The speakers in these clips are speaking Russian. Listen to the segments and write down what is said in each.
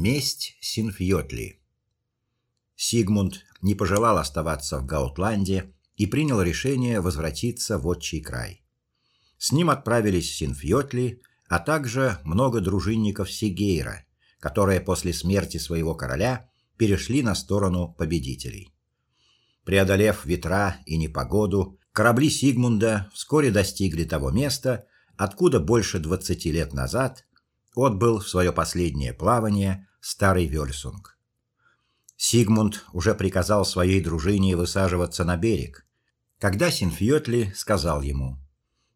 Месть Синфьотли. Сигмунд не пожелал оставаться в Гаутланде и принял решение возвратиться в отчий край. С ним отправились Синфьотли, а также много дружинников Сигейра, которые после смерти своего короля перешли на сторону победителей. Преодолев ветра и непогоду, корабли Сигмунда вскоре достигли того места, откуда больше 20 лет назад отбыл в свое последнее плавание старый Вельсунг. Сигмунд уже приказал своей дружине высаживаться на берег, когда Синфьотли сказал ему: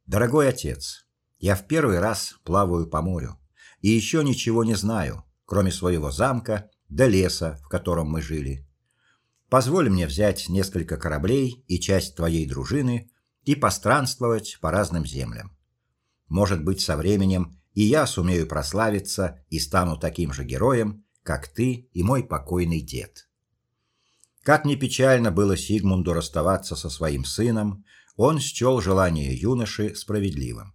"Дорогой отец, я в первый раз плаваю по морю и еще ничего не знаю, кроме своего замка да леса, в котором мы жили. Позволь мне взять несколько кораблей и часть твоей дружины и постранствовать по разным землям. Может быть, со временем и я сумею прославиться и стану таким же героем, как ты и мой покойный дед. Как ни печально было Сигмунду расставаться со своим сыном, он счел желание юноши справедливым.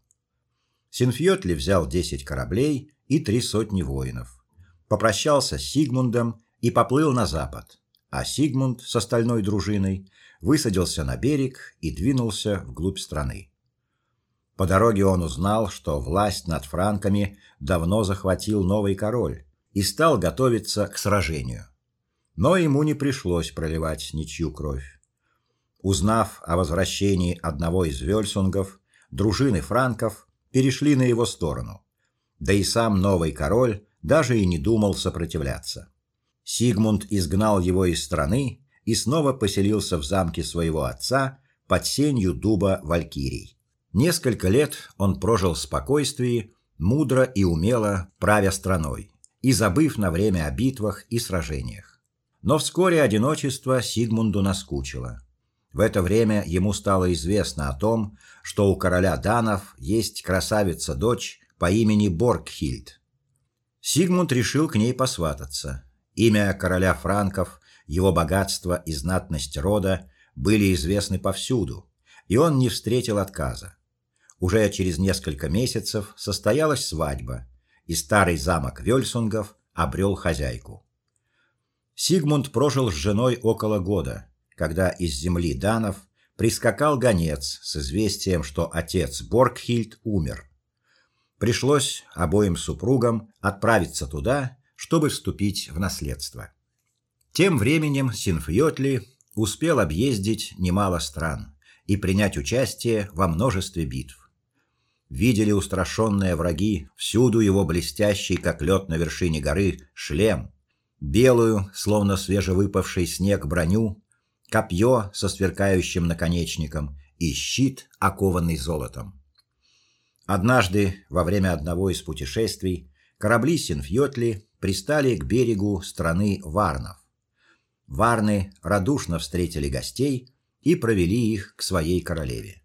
Синфьотли взял десять кораблей и три сотни воинов. Попрощался с Сигмундом и поплыл на запад, а Сигмунд с остальной дружиной высадился на берег и двинулся вглубь страны. По дороге он узнал, что власть над франками давно захватил новый король и стал готовиться к сражению. Но ему не пришлось проливать ничью кровь. Узнав о возвращении одного из вельсунгов, дружины франков перешли на его сторону. Да и сам новый король даже и не думал сопротивляться. Сигмунд изгнал его из страны и снова поселился в замке своего отца под сенью дуба Валькирий. Несколько лет он прожил в спокойствии, мудро и умело правя страной и забыв на время о битвах и сражениях. Но вскоре одиночество Сигмунду наскучило. В это время ему стало известно о том, что у короля данов есть красавица-дочь по имени Боргхильд. Сигмунд решил к ней посвататься. Имя короля франков, его богатство и знатность рода были известны повсюду, и он не встретил отказа. Уже через несколько месяцев состоялась свадьба, и старый замок Вельсунгов обрел хозяйку. Сигмунд прожил с женой около года, когда из земли данов прискакал гонец с известием, что отец Боргхильд умер. Пришлось обоим супругам отправиться туда, чтобы вступить в наследство. Тем временем Синфьотли успел объездить немало стран и принять участие во множестве битв видели устрашенные враги всюду его блестящий, как лед на вершине горы, шлем, белую, словно свежевыпавший снег броню, копье со сверкающим наконечником и щит, окованный золотом. Однажды, во время одного из путешествий, корабли Синфьотли пристали к берегу страны Варнов. Варны радушно встретили гостей и провели их к своей королеве.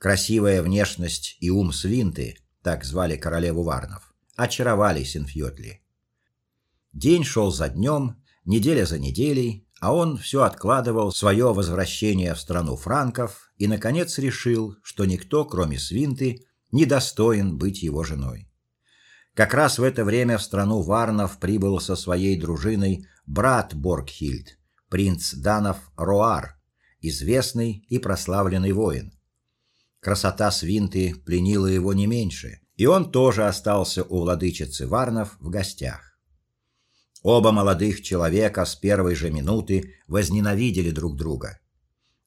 Красивая внешность и ум Свинты, так звали королеву Варнов, очаровали Синфьотли. День шел за днем, неделя за неделей, а он все откладывал свое возвращение в страну франков и наконец решил, что никто, кроме Свинты, не достоин быть его женой. Как раз в это время в страну Варнов прибыл со своей дружиной брат Боргхильд, принц данов Роар, известный и прославленный воин. Красота свинты пленила его не меньше, и он тоже остался у владычицы Варнов в гостях. Оба молодых человека с первой же минуты возненавидели друг друга.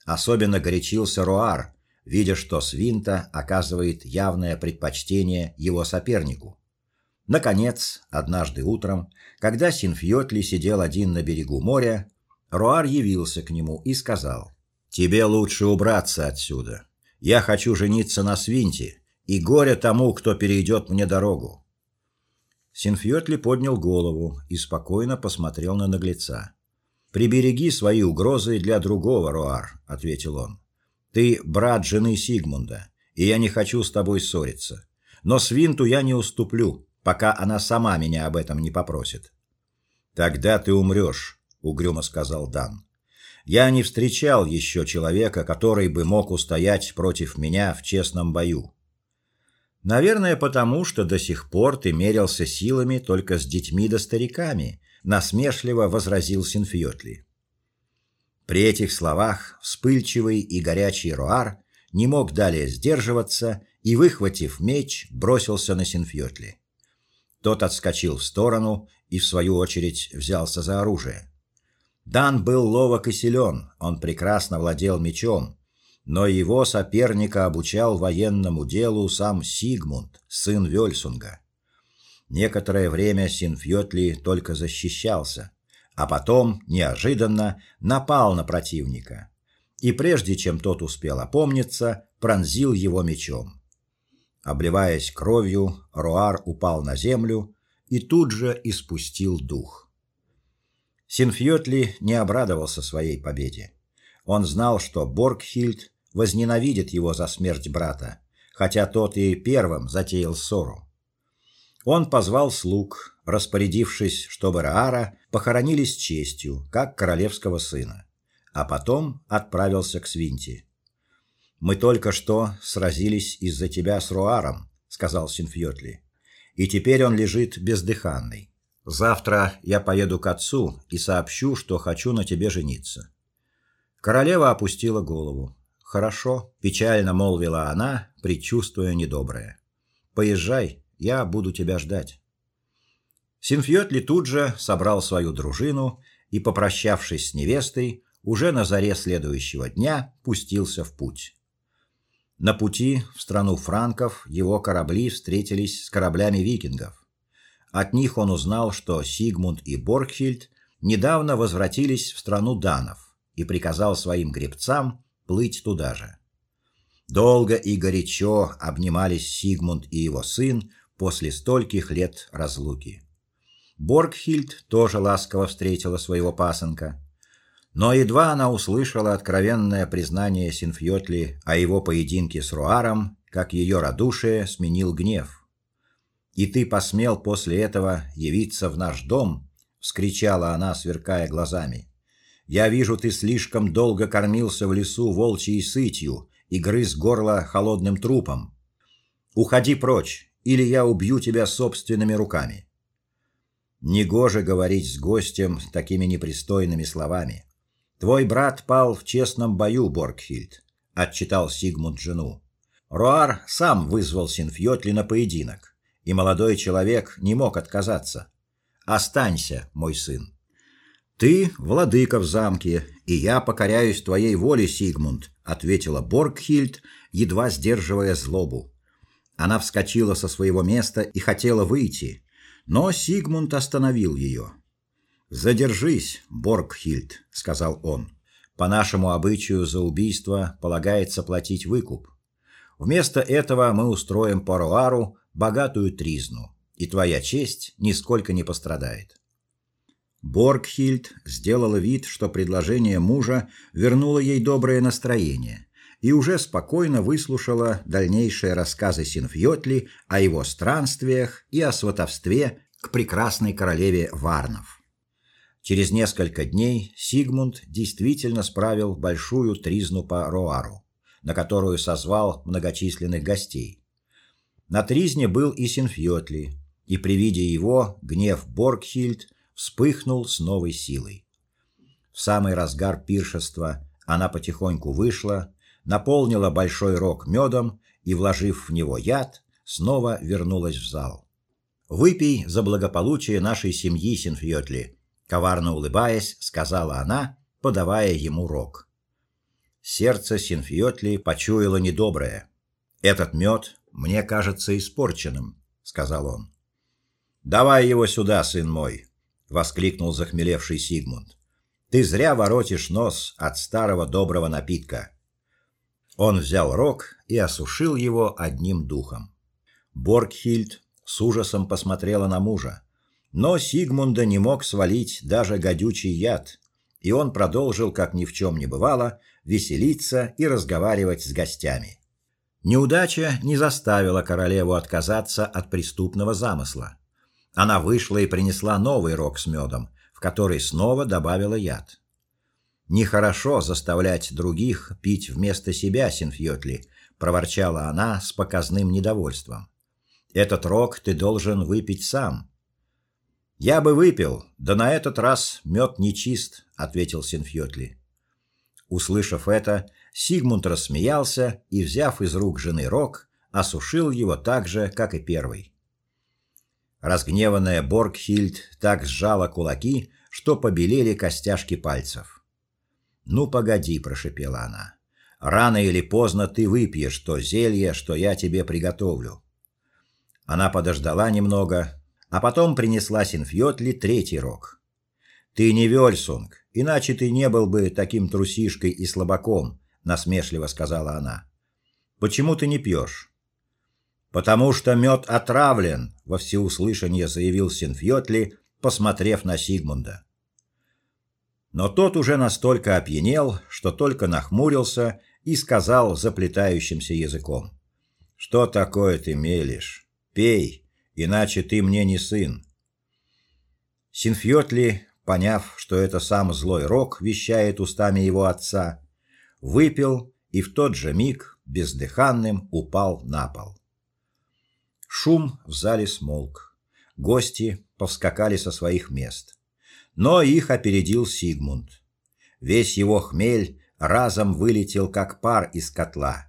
Особенно горячился Роар, видя, что Свинта оказывает явное предпочтение его сопернику. Наконец, однажды утром, когда Синфьотли сидел один на берегу моря, Роар явился к нему и сказал: "Тебе лучше убраться отсюда. Я хочу жениться на Свинте, и горе тому, кто перейдет мне дорогу. Синфьотли поднял голову и спокойно посмотрел на наглеца. Прибереги свои угрозы для другого, Роар, ответил он. Ты брат жены Сигмунда, и я не хочу с тобой ссориться. Но Свинту я не уступлю, пока она сама меня об этом не попросит. Тогда ты умрешь», — угрюмо сказал Дан. Я не встречал еще человека, который бы мог устоять против меня в честном бою. Наверное, потому что до сих пор ты мерился силами только с детьми да стариками, насмешливо возразил Синфиотли. При этих словах вспыльчивый и горячий Руар не мог далее сдерживаться и, выхватив меч, бросился на Синфьотли. Тот отскочил в сторону и в свою очередь взялся за оружие. Дан был ловок и силен, он прекрасно владел мечом, но его соперника обучал военному делу сам Сигмунд, сын Вельсунга. Некоторое время Синфьотли только защищался, а потом неожиданно напал на противника. И прежде чем тот успел опомниться, пронзил его мечом. Обливаясь кровью, Руар упал на землю и тут же испустил дух. Синфьотли не обрадовался своей победе. Он знал, что Боргхильд возненавидит его за смерть брата, хотя тот и первым затеял ссору. Он позвал слуг, распорядившись, чтобы Раара похоронили с честью, как королевского сына, а потом отправился к Свинти. Мы только что сразились из-за тебя с Руаром, сказал Синфьотли. И теперь он лежит бездыханный. Завтра я поеду к отцу и сообщу, что хочу на тебе жениться. Королева опустила голову. Хорошо, печально молвила она, предчувствуя недоброе. Поезжай, я буду тебя ждать. Синфьотли тут же собрал свою дружину и, попрощавшись с невестой, уже на заре следующего дня пустился в путь. На пути в страну франков его корабли встретились с кораблями викингов. От них он узнал, что Сигмунд и Боргхильд недавно возвратились в страну данов и приказал своим гребцам плыть туда же. Долго и горячо обнимались Сигмунд и его сын после стольких лет разлуки. Боргхильд тоже ласково встретила своего пасынка. Но едва она услышала откровенное признание Синфьотли о его поединке с Руаром, как ее радушие сменил гнев. И ты посмел после этого явиться в наш дом, вскричала она, сверкая глазами. Я вижу, ты слишком долго кормился в лесу волчьей сытью и грыз горло холодным трупом. Уходи прочь, или я убью тебя собственными руками. Негоже говорить с гостем такими непристойными словами. Твой брат пал в честном бою, Боргхильд, отчитал Сигмунд жену. Руар сам вызвал Синфьотли на поединок, и молодой человек не мог отказаться. Останься, мой сын. Ты владыка в замке, и я покоряюсь твоей воле, Сигмунд, ответила Боргхильд, едва сдерживая злобу. Она вскочила со своего места и хотела выйти, но Сигмунд остановил ее. "Задержись, Боргхильд", сказал он. "По нашему обычаю за убийство полагается платить выкуп. Вместо этого мы устроим Паруару богатую тризну, и твоя честь нисколько не пострадает". Боргхильд сделала вид, что предложение мужа вернуло ей доброе настроение и уже спокойно выслушала дальнейшие рассказы Синфьотли о его странствиях и о сватовстве к прекрасной королеве Варнов. Через несколько дней Сигмунд действительно справил большую тризну по Роару, на которую созвал многочисленных гостей. На тризне был и Синфьотли, и при виде его гнев Боргхильд вспыхнул с новой силой. В самый разгар пиршества она потихоньку вышла, наполнила большой рог медом и, вложив в него яд, снова вернулась в зал. Выпей за благополучие нашей семьи, Синфьотли, коварно улыбаясь, сказала она, подавая ему рог. Сердце Синфьотли почуяло недоброе. Этот мед мне кажется испорченным, сказал он. Давай его сюда, сын мой, воскликнул захмелевший Сигмунд. Ты зря воротишь нос от старого доброго напитка. Он взял рог и осушил его одним духом. Боргхильд с ужасом посмотрела на мужа, но Сигмунда не мог свалить даже гадючий яд, и он продолжил, как ни в чем не бывало, веселиться и разговаривать с гостями. Неудача не заставила королеву отказаться от преступного замысла. Она вышла и принесла новый рог с медом, в который снова добавила яд. Нехорошо заставлять других пить вместо себя, Синфьотли, проворчала она с показным недовольством. Этот рог ты должен выпить сам. Я бы выпил, да на этот раз мед нечист, ответил Синфьотли. Услышав это, Сигмунд рассмеялся и, взяв из рук жены рог, осушил его так же, как и первый. Разгневанная Боргхильд так сжала кулаки, что побелели костяшки пальцев. "Ну погоди", прошепела она. "Рано или поздно ты выпьешь то зелье, что я тебе приготовлю". Она подождала немного, а потом принесла Синфьотли третий рог. "Ты не Вельсунг, иначе ты не был бы таким трусишкой и слабаком", насмешливо сказала она. "Почему ты не пьешь?» Потому что мед отравлен, во всеуслышание заявил Синфьотли, посмотрев на Сигмунда. Но тот уже настолько опьянел, что только нахмурился и сказал заплетающимся языком: "Что такое ты мелешь? Пей, иначе ты мне не сын". Синфьотли, поняв, что это сам злой рок вещает устами его отца, выпил и в тот же миг бездыханным упал на пол. Шум в зале смолк. Гости повскакали со своих мест. Но их опередил Сигмунд. Весь его хмель разом вылетел как пар из котла.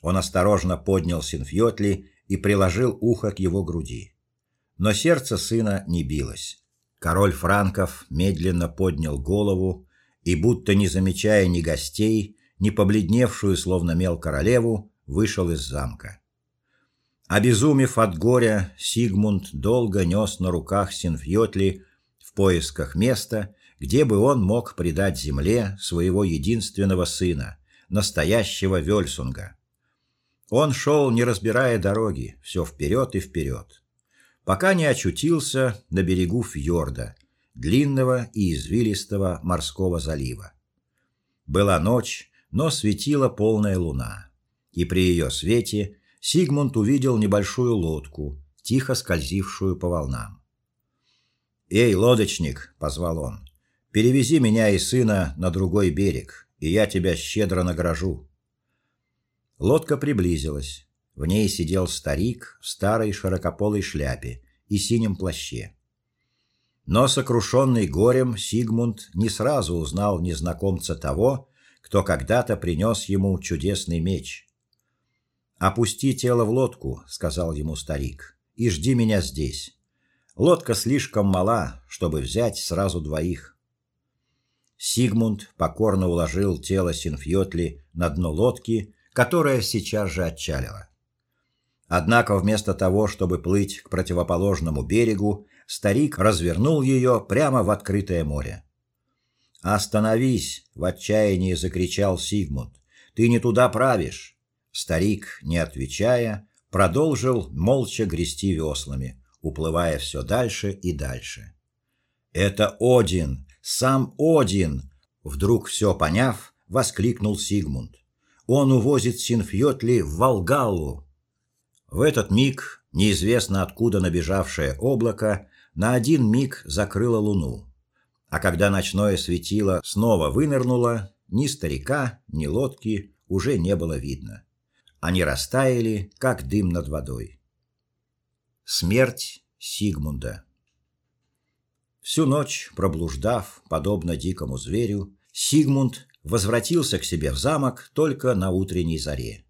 Он осторожно поднял Синфьотли и приложил ухо к его груди. Но сердце сына не билось. Король франков медленно поднял голову и будто не замечая ни гостей, ни побледневшую словно мел королеву, вышел из замка. Обезумев от горя, Сигмунд долго нес на руках Синфьотли в поисках места, где бы он мог предать земле своего единственного сына, настоящего Вельсунга. Он шел, не разбирая дороги, все вперед и вперед, пока не очутился на берегу фьорда, длинного и извилистого морского залива. Была ночь, но светила полная луна, и при ее свете Сигмунд увидел небольшую лодку, тихо скользившую по волнам. "Эй, лодочник", позвал он. "Перевези меня и сына на другой берег, и я тебя щедро награжу". Лодка приблизилась. В ней сидел старик в старой широкополой шляпе и синем плаще. Но сокрушенный горем Сигмунд не сразу узнал в незнакомце того, кто когда-то принес ему чудесный меч. Опусти тело в лодку, сказал ему старик. И жди меня здесь. Лодка слишком мала, чтобы взять сразу двоих. Сигмунд покорно уложил тело Синфьотли на дно лодки, которая сейчас же отчалила. Однако вместо того, чтобы плыть к противоположному берегу, старик развернул ее прямо в открытое море. "Остановись!" в отчаянии закричал Сигмунд. "Ты не туда правишь. Старик, не отвечая, продолжил молча грести веслами, уплывая все дальше и дальше. Это Один, сам Один, вдруг все поняв, воскликнул Сигмунд. Он увозит Синфьотли в Волгалу. В этот миг неизвестно откуда набежавшее облако на один миг закрыло луну. А когда ночное светило снова вынырнуло, ни старика, ни лодки уже не было видно. Они растаяли, как дым над водой. Смерть Сигмунда. Всю ночь проблуждав, подобно дикому зверю, Сигмунд возвратился к себе в замок только на утренней заре.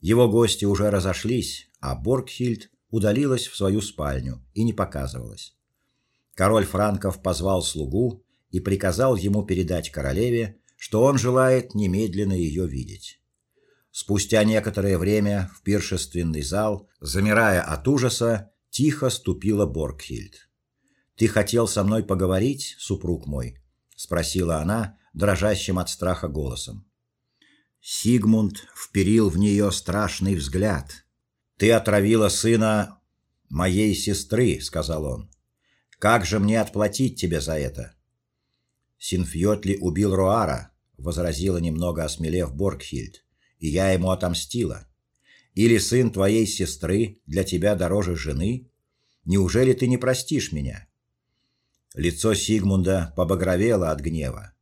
Его гости уже разошлись, а Боргхильд удалилась в свою спальню и не показывалась. Король франков позвал слугу и приказал ему передать королеве, что он желает немедленно ее видеть. Спустя некоторое время в пиршественный зал, замирая от ужаса, тихо ступила Боргхильд. Ты хотел со мной поговорить, супруг мой, спросила она дрожащим от страха голосом. Сигмунд вперил в нее страшный взгляд. Ты отравила сына моей сестры, сказал он. Как же мне отплатить тебе за это? Синфьотли убил Роара, возразила немного осмелев Боргхильд и я ему отомстила. Или сын твоей сестры для тебя дороже жены? Неужели ты не простишь меня? Лицо Сигмунда побагровело от гнева.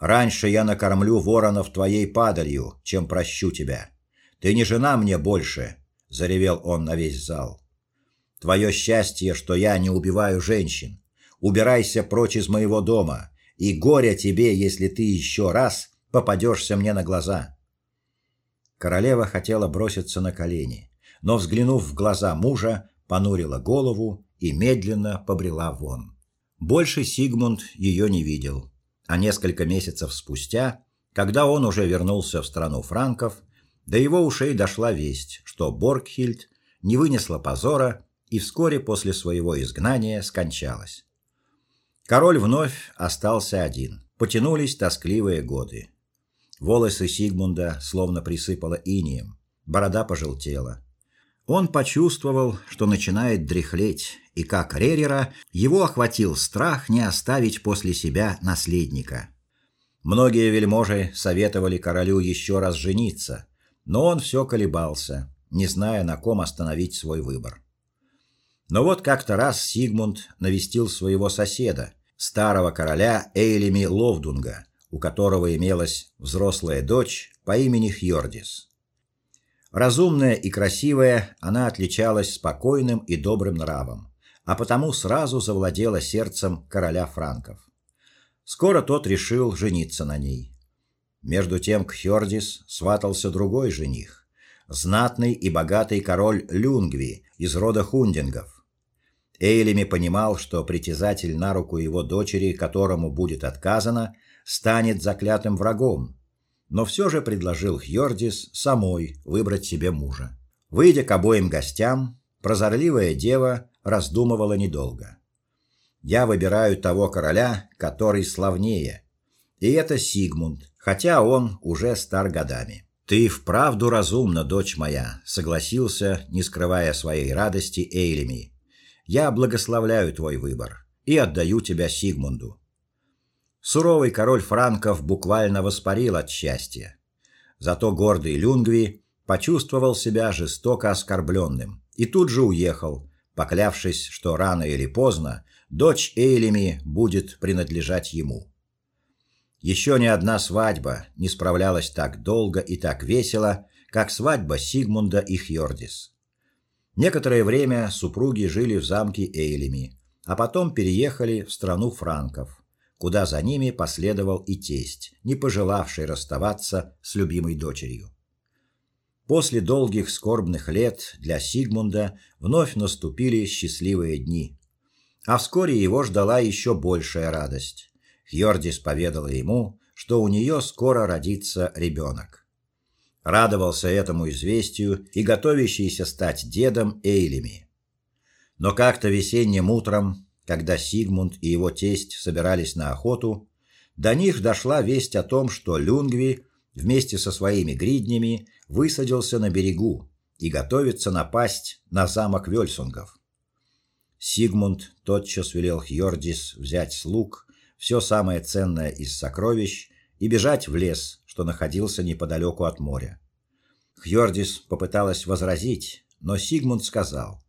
Раньше я накормлю воронов твоей падалью, чем прощу тебя. Ты не жена мне больше, заревел он на весь зал. Твое счастье, что я не убиваю женщин. Убирайся прочь из моего дома, и горе тебе, если ты еще раз попадешься мне на глаза. Королева хотела броситься на колени, но взглянув в глаза мужа, понурила голову и медленно побрела вон. Больше Сигмунд ее не видел, а несколько месяцев спустя, когда он уже вернулся в страну франков, до его ушей дошла весть, что Боргхильд не вынесла позора и вскоре после своего изгнания скончалась. Король вновь остался один. Потянулись тоскливые годы. Волосы Сигмунда словно присыпало инеем, борода пожелтела. Он почувствовал, что начинает дряхлеть, и как Ререра его охватил страх не оставить после себя наследника. Многие вельможи советовали королю еще раз жениться, но он все колебался, не зная, на ком остановить свой выбор. Но вот как-то раз Сигмунд навестил своего соседа, старого короля Эйлеми Ловдунга, у которого имелась взрослая дочь по имени Хьордис. Разумная и красивая, она отличалась спокойным и добрым нравом, а потому сразу завладела сердцем короля франков. Скоро тот решил жениться на ней. Между тем к Хьордис сватался другой жених, знатный и богатый король Люнгви из рода хундингов. Эйлеми понимал, что притязатель на руку его дочери, которому будет отказано, станет заклятым врагом, но все же предложил Хьордис самой выбрать себе мужа. Выйдя к обоим гостям, прозорливая дева раздумывала недолго. Я выбираю того короля, который славнее. И это Сигмунд, хотя он уже стар годами. Ты вправду разумна, дочь моя, согласился, не скрывая своей радости Эйлеми. Я благословляю твой выбор и отдаю тебя Сигмунду. Суровый король франков буквально воспарил от счастья. Зато гордый Люнгви почувствовал себя жестоко оскорбленным и тут же уехал, поклявшись, что рано или поздно дочь Эйлеми будет принадлежать ему. Еще ни одна свадьба не справлялась так долго и так весело, как свадьба Сигмунда и Хьордис. Некоторое время супруги жили в замке Эйлеми, а потом переехали в страну франков куда за ними последовал и тесть, не пожелавший расставаться с любимой дочерью. После долгих скорбных лет для Сигмунда вновь наступили счастливые дни. А вскоре его ждала еще большая радость. Хьордис поведала ему, что у нее скоро родится ребенок. Радовался этому известию и готовящийся стать дедом Эйлеми. Но как-то весенним утром когда Сигмунд и его тесть собирались на охоту, до них дошла весть о том, что Люнгви вместе со своими гриднями высадился на берегу и готовится напасть на замок Вельсунгов. Сигмунд тотчас велел Хьордис взять слуг, все самое ценное из сокровищ и бежать в лес, что находился неподалеку от моря. Хьордис попыталась возразить, но Сигмунд сказал: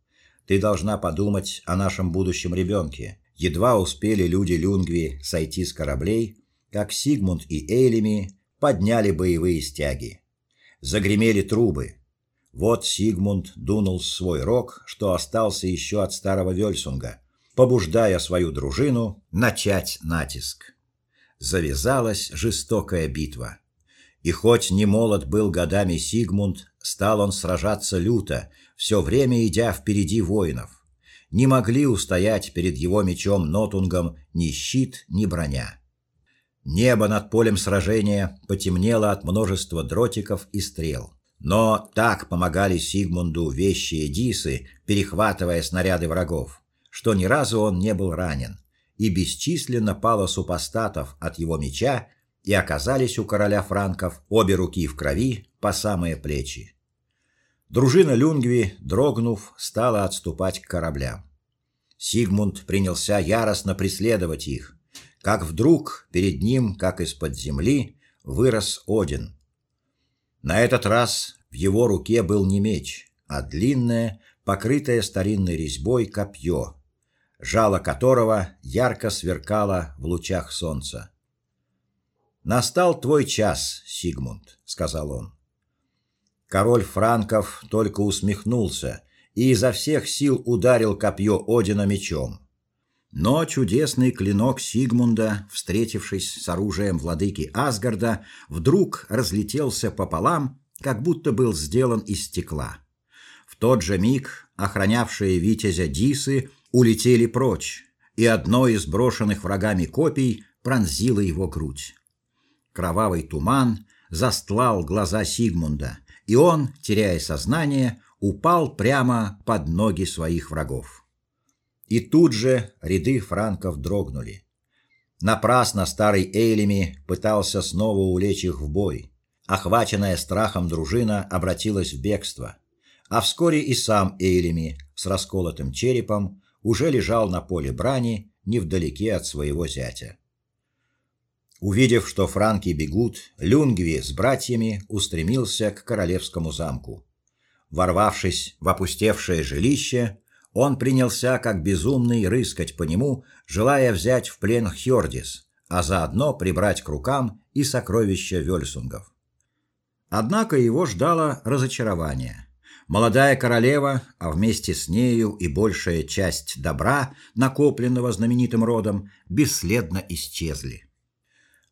ты должна подумать о нашем будущем ребенке. Едва успели люди Люнгви сойти с кораблей, как Сигмунд и Эйлими подняли боевые стяги. Загремели трубы. Вот Сигмунд дунул свой рог, что остался еще от старого Вельсунга, побуждая свою дружину начать натиск. Завязалась жестокая битва. И хоть не молод был годами Сигмунд, стал он сражаться люто, все время идя впереди воинов. Не могли устоять перед его мечом Нотунгом ни щит, ни броня. Небо над полем сражения потемнело от множества дротиков и стрел. Но так помогали Сигмунду вещи Эдисы, перехватывая снаряды врагов, что ни разу он не был ранен, и бесчисленно пало супостатов от его меча, и оказались у короля франков обе руки в крови по самые плечи. Дружина Люнгви, дрогнув, стала отступать к кораблям. Сигмунд принялся яростно преследовать их, как вдруг перед ним, как из-под земли, вырос Один. На этот раз в его руке был не меч, а длинное, покрытое старинной резьбой копье, жало которого ярко сверкало в лучах солнца. Настал твой час, Сигмунд, сказал он. Король франков только усмехнулся и изо всех сил ударил копье Одина мечом. Но чудесный клинок Сигмунда, встретившись с оружием владыки Асгарда, вдруг разлетелся пополам, как будто был сделан из стекла. В тот же миг охранявшие витязя Дисы улетели прочь, и одно из брошенных врагами копий пронзило его грудь. Кровавый туман застлал глаза Сигмунда, и он, теряя сознание, упал прямо под ноги своих врагов. И тут же ряды франков дрогнули. Напрасно старый Эйлеми пытался снова увлечь их в бой. Охваченная страхом дружина обратилась в бегство, а вскоре и сам Эйлеми с расколотым черепом уже лежал на поле брани невдалеке от своего зятя. Увидев, что франки бегут, Люнгви с братьями устремился к королевскому замку. Ворвавшись в опустевшее жилище, он принялся как безумный рыскать по нему, желая взять в плен Хьордис, а заодно прибрать к рукам и сокровища Вельсунгов. Однако его ждало разочарование. Молодая королева, а вместе с нею и большая часть добра, накопленного знаменитым родом, бесследно исчезли.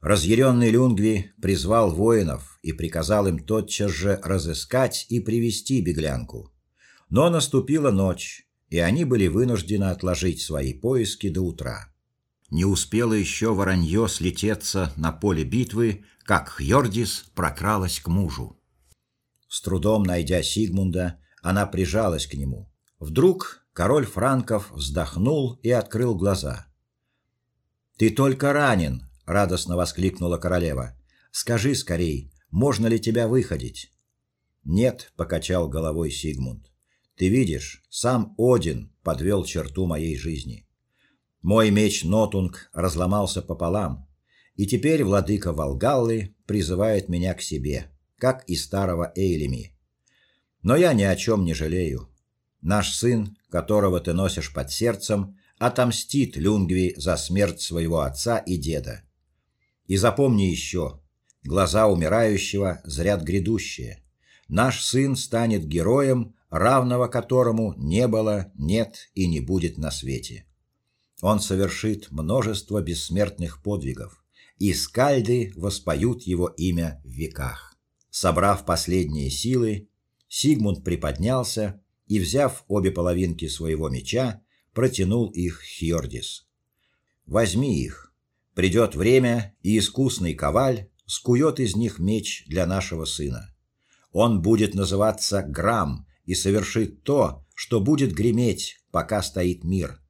Разъяренный Люнгви призвал воинов и приказал им тотчас же разыскать и привести беглянку. Но наступила ночь, и они были вынуждены отложить свои поиски до утра. Не успело еще воронье слететься на поле битвы, как Хьордис прокралась к мужу. С трудом найдя Сигмунда, она прижалась к нему. Вдруг король франков вздохнул и открыл глаза. Ты только ранен, радостно воскликнула королева. Скажи скорей, можно ли тебя выходить? Нет, покачал головой Сигмунд. Ты видишь, сам Один подвел черту моей жизни. Мой меч Нотунг разломался пополам, и теперь владыка Волгаллы призывает меня к себе, как и старого Эйлеми. Но я ни о чем не жалею. Наш сын, которого ты носишь под сердцем, отомстит Люнгви за смерть своего отца и деда. И запомни еще, глаза умирающего зрят грядущее. Наш сын станет героем, равного которому не было, нет и не будет на свете. Он совершит множество бессмертных подвигов, и скальды воспоют его имя в веках. Собрав последние силы, Сигмунд приподнялся и, взяв обе половинки своего меча, протянул их Хьордис. Возьми их, Придет время, и искусный коваль скует из них меч для нашего сына. Он будет называться Грам и совершит то, что будет греметь, пока стоит мир.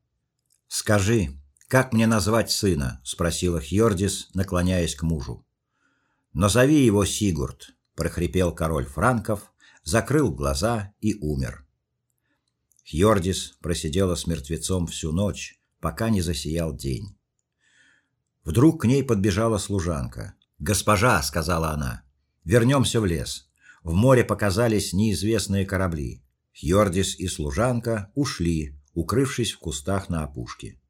Скажи, как мне назвать сына? спросила Хьордис, наклоняясь к мужу. Назови его Сигурд, прохрипел король франков, закрыл глаза и умер. Хьордис просидела с мертвецом всю ночь, пока не засиял день. Вдруг к ней подбежала служанка. "Госпожа", сказала она. "Вернемся в лес. В море показались неизвестные корабли. Хьордис и служанка ушли, укрывшись в кустах на опушке.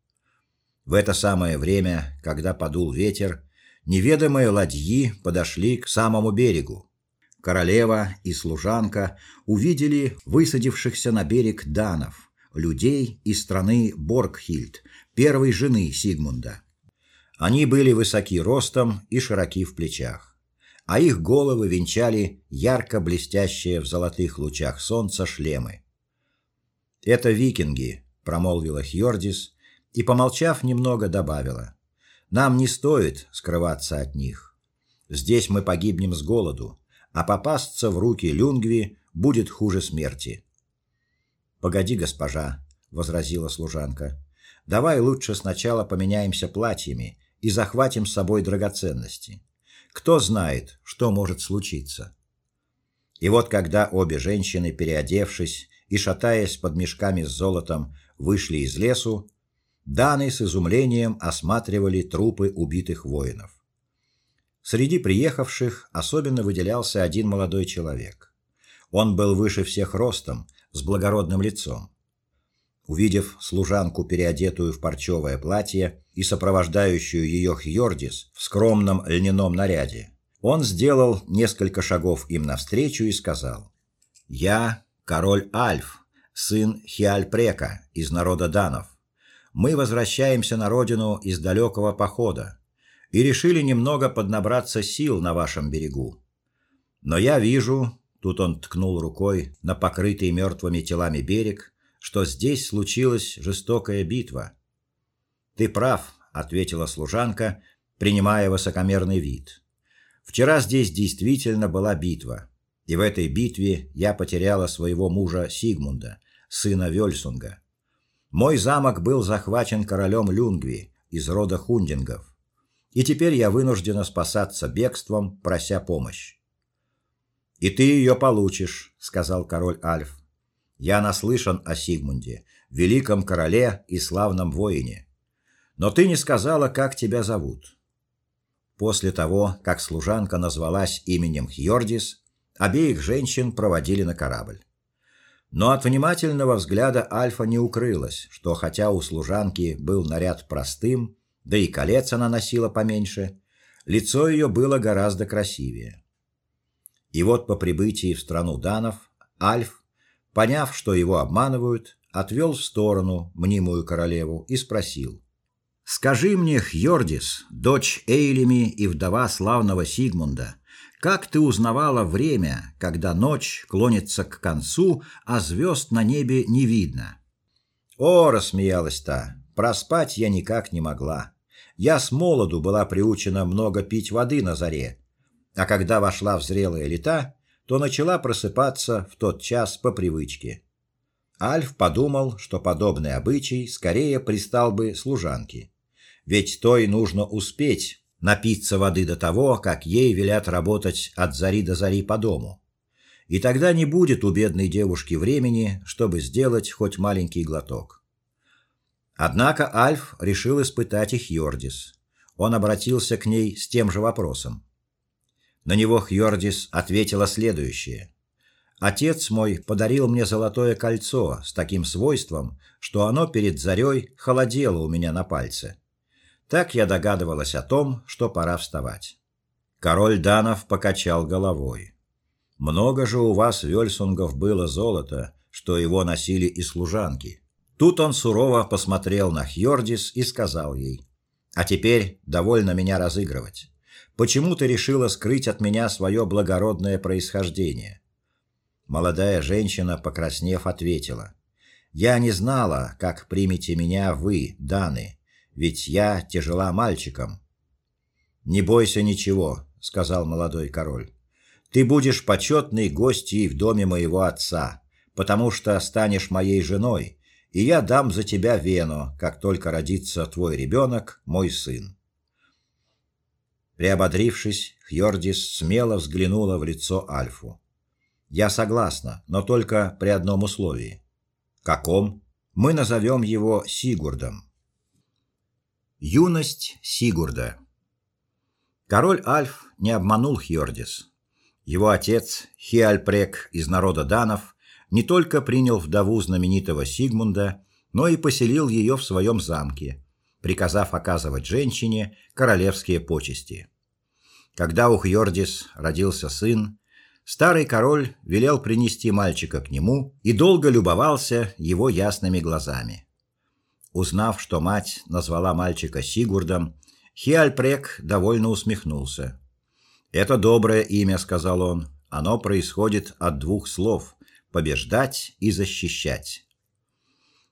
В это самое время, когда подул ветер, неведомые ладьи подошли к самому берегу. Королева и служанка увидели высадившихся на берег данов, людей из страны Боргхильд, первой жены Сигмунда. Они были высоки ростом и широки в плечах, а их головы венчали ярко блестящие в золотых лучах солнца шлемы. "Это викинги", промолвила Хьордис и, помолчав немного, добавила: "Нам не стоит скрываться от них. Здесь мы погибнем с голоду, а попасться в руки Люнгви будет хуже смерти". "Погоди, госпожа", возразила служанка. "Давай лучше сначала поменяемся платьями и захватим с собой драгоценности. Кто знает, что может случиться. И вот когда обе женщины, переодевшись и шатаясь под мешками с золотом, вышли из лесу, Даны с изумлением осматривали трупы убитых воинов. Среди приехавших особенно выделялся один молодой человек. Он был выше всех ростом, с благородным лицом. Увидев служанку, переодетую в парчевое платье, и сопровождающую ее Хьордис в скромном льняном наряде, он сделал несколько шагов им навстречу и сказал: Я король Альф, сын Хиальпрека из народа данов. Мы возвращаемся на родину из далекого похода и решили немного поднабраться сил на вашем берегу. Но я вижу, тут он ткнул рукой на покрытый мертвыми телами берег, что здесь случилась жестокая битва. Ты прав, ответила служанка, принимая высокомерный вид. Вчера здесь действительно была битва. И в этой битве я потеряла своего мужа Сигмунда, сына Вельсунга. Мой замок был захвачен королем Люнгви из рода хундингов и теперь я вынуждена спасаться бегством, прося помощь. И ты ее получишь, сказал король Альф. Я наслышан о Сигмунде, великом короле и славном воине. Но ты не сказала, как тебя зовут. После того, как служанка назвалась именем Хьордис, обеих женщин проводили на корабль. Но от внимательного взгляда Альфа не укрылось, что хотя у служанки был наряд простым, да и колец она носила поменьше, лицо ее было гораздо красивее. И вот по прибытии в страну данов Альф, поняв, что его обманывают, отвел в сторону мнимую королеву и спросил: "Скажи мне, Хьордис, дочь Эйлими и вдова славного Сигмунда, как ты узнавала время, когда ночь клонится к концу, а звезд на небе не видно?" "О", рассмеялась та. Проспать я никак не могла. Я с молоду была приучена много пить воды на заре, а когда вошла в зрелые лета, то начала просыпаться в тот час по привычке. Альф подумал, что подобный обычай скорее пристал бы служанке. Ведь той нужно успеть напиться воды до того, как ей велят работать от зари до зари по дому. И тогда не будет у бедной девушки времени, чтобы сделать хоть маленький глоток. Однако Альф решил испытать их Йордис. Он обратился к ней с тем же вопросом. На него Хьордис ответила следующее: Отец мой подарил мне золотое кольцо с таким свойством, что оно перед зарей холодело у меня на пальце. Так я догадывалась о том, что пора вставать. Король Данов покачал головой. Много же у вас вельсунгов было золота, что его носили и служанки. Тут он сурово посмотрел на Хьордис и сказал ей: "А теперь довольно меня разыгрывать. Почему ты решила скрыть от меня свое благородное происхождение?" Молодая женщина, покраснев, ответила: "Я не знала, как примете меня вы, Даны, ведь я тяжела мальчиком". "Не бойся ничего", сказал молодой король. "Ты будешь почетной гостьей в доме моего отца, потому что станешь моей женой" и я дам за тебя Вену, как только родится твой ребенок, мой сын. Приободрившись, Хьордис смело взглянула в лицо Альфу. Я согласна, но только при одном условии. Каком? Мы назовем его Сигурдом. Юность Сигурда. Король Альф не обманул Хьордис. Его отец, Хиальпрек из народа данов, не только принял вдову знаменитого Сигмунда, но и поселил ее в своем замке, приказав оказывать женщине королевские почести. Когда у Хьордис родился сын, старый король велел принести мальчика к нему и долго любовался его ясными глазами. Узнав, что мать назвала мальчика Сигурдом, Хиальпрек довольно усмехнулся. Это доброе имя, сказал он. Оно происходит от двух слов: побеждать и защищать.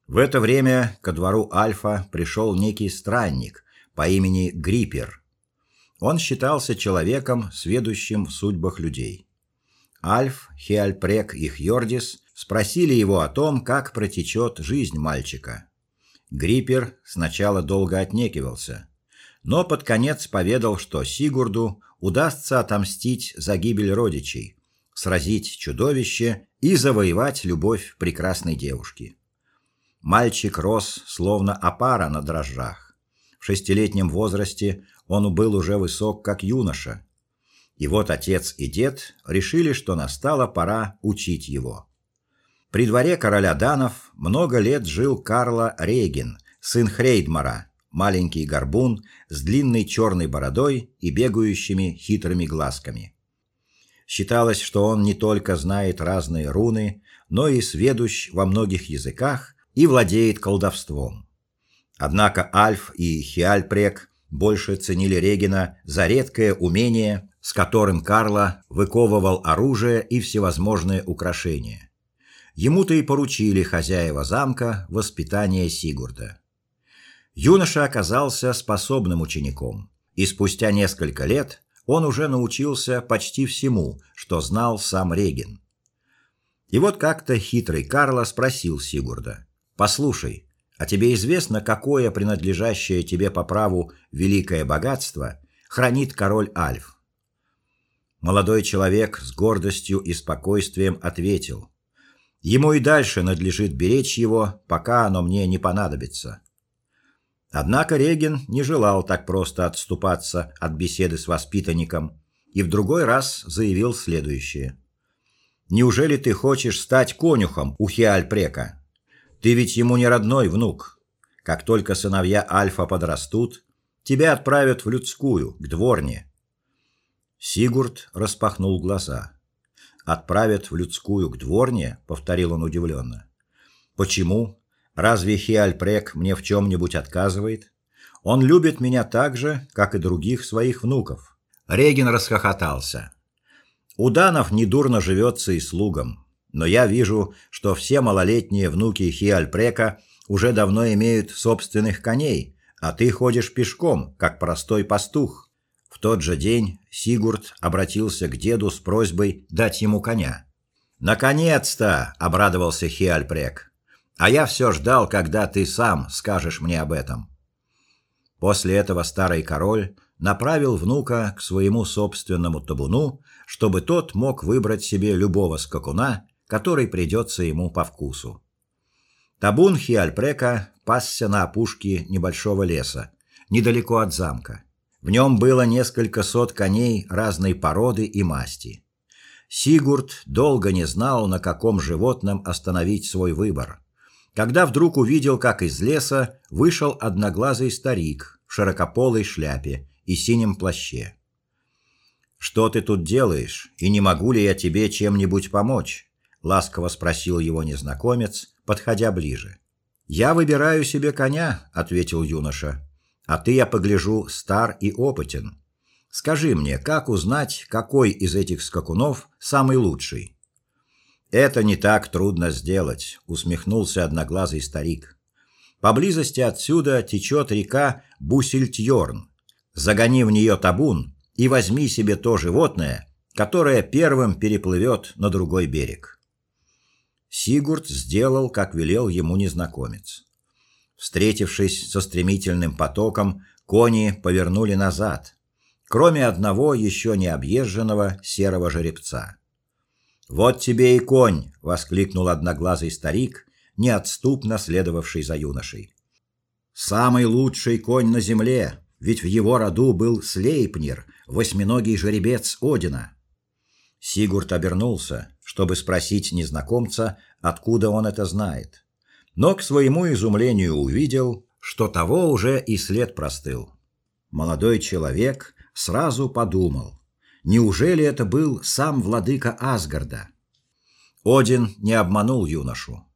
В это время ко двору Альфа пришел некий странник по имени Гриппер. Он считался человеком, сведущим в судьбах людей. Альф, Хиальпрек и Хьордис спросили его о том, как протечет жизнь мальчика. Гриппер сначала долго отнекивался, но под конец поведал, что Сигурду удастся отомстить за гибель родичей, сразить чудовище и завоевать любовь прекрасной девушки. Мальчик рос словно опара на дрожжах. В шестилетнем возрасте он был уже высок, как юноша. И вот отец и дед решили, что настала пора учить его. При дворе короля данов много лет жил Карла Реген, сын Хрейдмара, маленький горбун с длинной черной бородой и бегающими хитрыми глазками. Считалось, что он не только знает разные руны, но и сведущ во многих языках и владеет колдовством. Однако Альф и Хиальпрек больше ценили Регина за редкое умение, с которым Карла выковывал оружие и всевозможные украшения. Ему-то и поручили хозяева замка воспитание Сигурда. Юноша оказался способным учеником, и спустя несколько лет он уже научился почти всему, что знал сам Регин. И вот как-то хитрый Карло спросил Сигурда: "Послушай, а тебе известно, какое принадлежащее тебе по праву великое богатство хранит король Альф?" Молодой человек с гордостью и спокойствием ответил: "Ему и дальше надлежит беречь его, пока оно мне не понадобится". Однако Реген не желал так просто отступаться от беседы с воспитанником и в другой раз заявил следующее: Неужели ты хочешь стать конюхом у Хиальпрека? Ты ведь ему не родной внук. Как только сыновья Альфа подрастут, тебя отправят в людскую, к дворне. Сигурд распахнул глаза. Отправят в людскую к дворне, повторил он удивленно. Почему? Разве Хиальпрек мне в чем нибудь отказывает? Он любит меня так же, как и других своих внуков. Реген расхохотался. У данов недурно живется и слугам, но я вижу, что все малолетние внуки Хиальпрека уже давно имеют собственных коней, а ты ходишь пешком, как простой пастух. В тот же день Сигурд обратился к деду с просьбой дать ему коня. Наконец-то, обрадовался Хиальпрек. А я все ждал, когда ты сам скажешь мне об этом. После этого старый король направил внука к своему собственному табуну, чтобы тот мог выбрать себе любого скакуна, который придется ему по вкусу. Табун Хиальпрека пасся на опушке небольшого леса, недалеко от замка. В нем было несколько сот коней разной породы и масти. Сигурд долго не знал, на каком животном остановить свой выбор когда вдруг увидел, как из леса вышел одноглазый старик в широкополой шляпе и синем плаще. Что ты тут делаешь, и не могу ли я тебе чем-нибудь помочь? ласково спросил его незнакомец, подходя ближе. Я выбираю себе коня, ответил юноша. А ты, я погляжу, стар и опытен. Скажи мне, как узнать, какой из этих скакунов самый лучший? Это не так трудно сделать, усмехнулся одноглазый старик. Поблизости отсюда течет река Бусильтьорн. Загони в нее табун и возьми себе то животное, которое первым переплывет на другой берег. Сигурд сделал, как велел ему незнакомец. Встретившись со стремительным потоком, кони повернули назад, кроме одного еще не объезженного серого жеребца. Вот тебе и конь, воскликнул одноглазый старик, неотступно следовавший за юношей. Самый лучший конь на земле, ведь в его роду был Слейпнир, восьминогий жеребец Одина. Сигурд обернулся, чтобы спросить незнакомца, откуда он это знает. Но к своему изумлению увидел, что того уже и след простыл. Молодой человек сразу подумал: Неужели это был сам владыка Асгарда? Один не обманул юношу.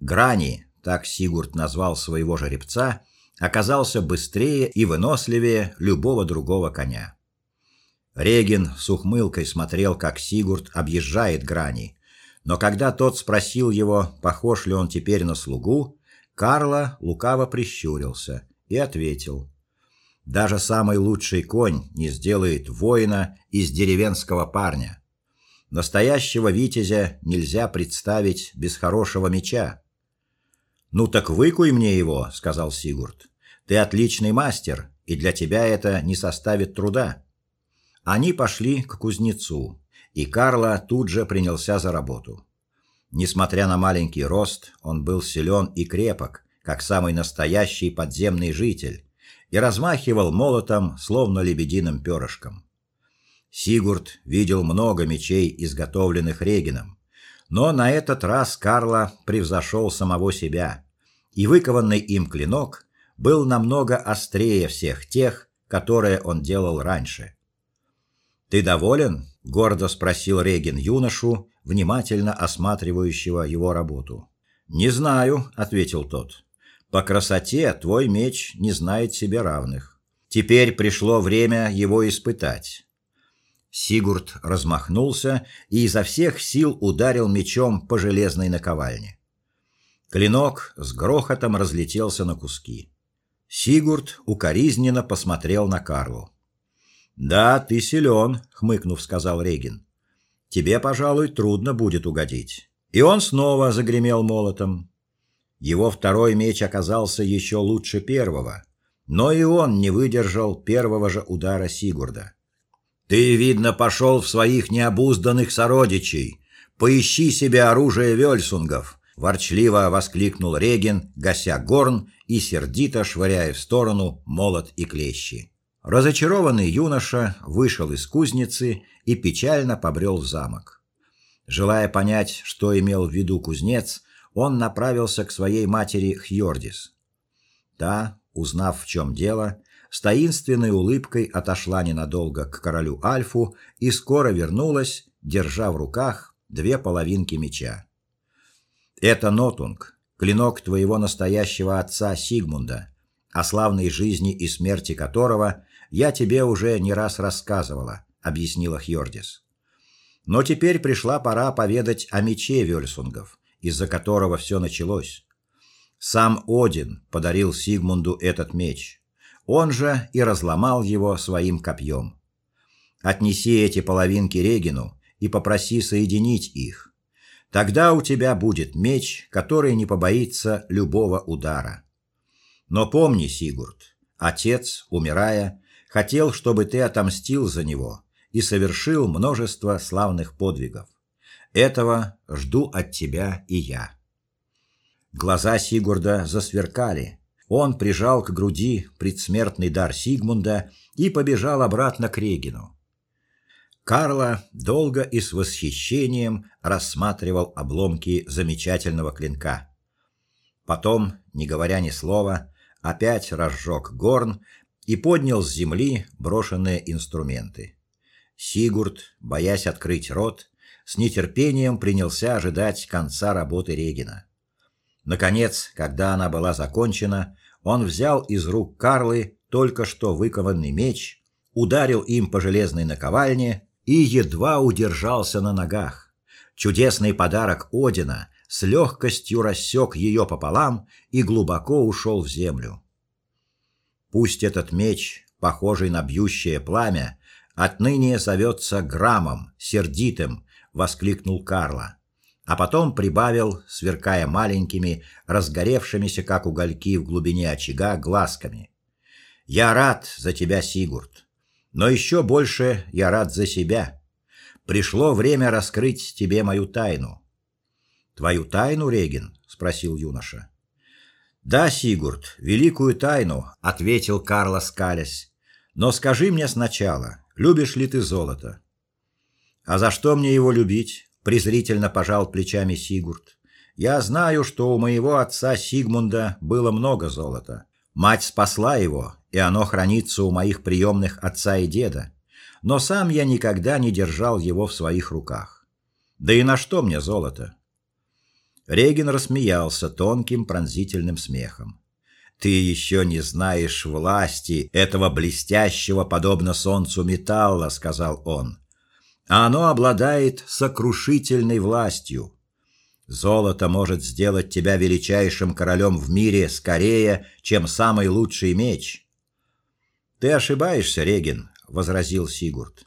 Грани, так Сигурд назвал своего жеребца, оказался быстрее и выносливее любого другого коня. Регин с ухмылкой смотрел, как Сигурд объезжает Грани, но когда тот спросил его, похож ли он теперь на слугу, Карло лукаво прищурился и ответил: даже самый лучший конь не сделает воина из деревенского парня. Настоящего витязя нельзя представить без хорошего меча. Ну так выкуй мне его, сказал Сигурд. Ты отличный мастер, и для тебя это не составит труда. Они пошли к кузнецу, и Карло тут же принялся за работу. Несмотря на маленький рост, он был силен и крепок, как самый настоящий подземный житель и размахивал молотом, словно лебединым перышком. Сигурд видел много мечей, изготовленных Регином, но на этот раз Карла превзошел самого себя, и выкованный им клинок был намного острее всех тех, которые он делал раньше. Ты доволен? гордо спросил Реген юношу, внимательно осматривающего его работу. Не знаю, ответил тот. По красоте твой меч не знает себе равных. Теперь пришло время его испытать. Сигурд размахнулся и изо всех сил ударил мечом по железной наковальне. Клинок с грохотом разлетелся на куски. Сигурд укоризненно посмотрел на Карлу. "Да, ты силен», — хмыкнув, сказал Регин. "Тебе, пожалуй, трудно будет угодить". И он снова загремел молотом. Его второй меч оказался еще лучше первого, но и он не выдержал первого же удара Сигурда. Ты, видно, пошел в своих необузданных сородичей. Поищи себе оружие вельсунгов, ворчливо воскликнул Реген, гася горн и сердито швыряя в сторону молот и клещи. Разочарованный юноша вышел из кузницы и печально побрел в замок. Желая понять, что имел в виду кузнец, он направился к своей матери Хьордис. Та, узнав, в чем дело, с таинственной улыбкой отошла ненадолго к королю Альфу и скоро вернулась, держа в руках две половинки меча. Это Нотунг, клинок твоего настоящего отца Сигмунда, о славной жизни и смерти которого я тебе уже не раз рассказывала, объяснила Хьордис. Но теперь пришла пора поведать о мече Вельсунгов, из-за которого все началось. Сам Один подарил Сигмунду этот меч. Он же и разломал его своим копьем. Отнеси эти половинки Регину и попроси соединить их. Тогда у тебя будет меч, который не побоится любого удара. Но помни, Сигурд, отец, умирая, хотел, чтобы ты отомстил за него и совершил множество славных подвигов. Этого жду от тебя и я. Глаза Сигурда засверкали, он прижал к груди предсмертный дар Сигмунда и побежал обратно к Регину. Карла долго и с восхищением рассматривал обломки замечательного клинка. Потом, не говоря ни слова, опять разжег горн и поднял с земли брошенные инструменты. Сигурд, боясь открыть рот, с нетерпением принялся ожидать конца работы Регина. Наконец, когда она была закончена, он взял из рук Карлы только что выкованный меч, ударил им по железной наковальне и едва удержался на ногах. Чудесный подарок Одина с легкостью рассек ее пополам и глубоко ушел в землю. Пусть этот меч, похожий на бьющее пламя, отныне зовется грамом, сердитым, воскликнул Карла а потом прибавил, сверкая маленькими, разгоревшимися как угольки в глубине очага глазками. Я рад за тебя, Сигурд, но еще больше я рад за себя. Пришло время раскрыть тебе мою тайну. Твою тайну, Реген? спросил юноша. Да, Сигурд, великую тайну, ответил Карло скалясь. Но скажи мне сначала, любишь ли ты золото? А за что мне его любить? презрительно пожал плечами Сигурд. Я знаю, что у моего отца Сигмунда было много золота. Мать спасла его, и оно хранится у моих приемных отца и деда. Но сам я никогда не держал его в своих руках. Да и на что мне золото? Реген рассмеялся тонким пронзительным смехом. Ты еще не знаешь власти этого блестящего подобно солнцу металла, сказал он а оно обладает сокрушительной властью. Золото может сделать тебя величайшим королем в мире скорее, чем самый лучший меч. Ты ошибаешься, Реген, возразил Сигурд.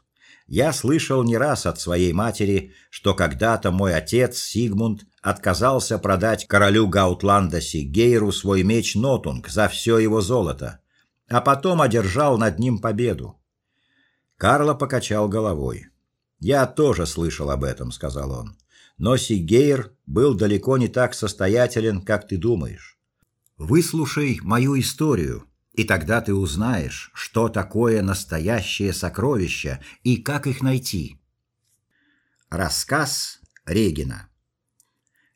Я слышал не раз от своей матери, что когда-то мой отец Сигмунд отказался продать королю Гаутланда Сигейру свой меч Нотунг за все его золото, а потом одержал над ним победу. Карло покачал головой. Я тоже слышал об этом, сказал он. Но Сигейр был далеко не так состоятелен, как ты думаешь. Выслушай мою историю, и тогда ты узнаешь, что такое настоящее сокровище и как их найти. Рассказ Регина.